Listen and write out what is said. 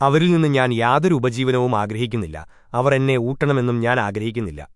അവരിൽ നിന്ന് ഞാൻ യാതൊരു ഉപജീവനവും ആഗ്രഹിക്കുന്നില്ല. അവർ എന്നെ ഊട്ടണമെന്നും ഞാൻ ആഗ്രഹിക്കുന്നില്ല.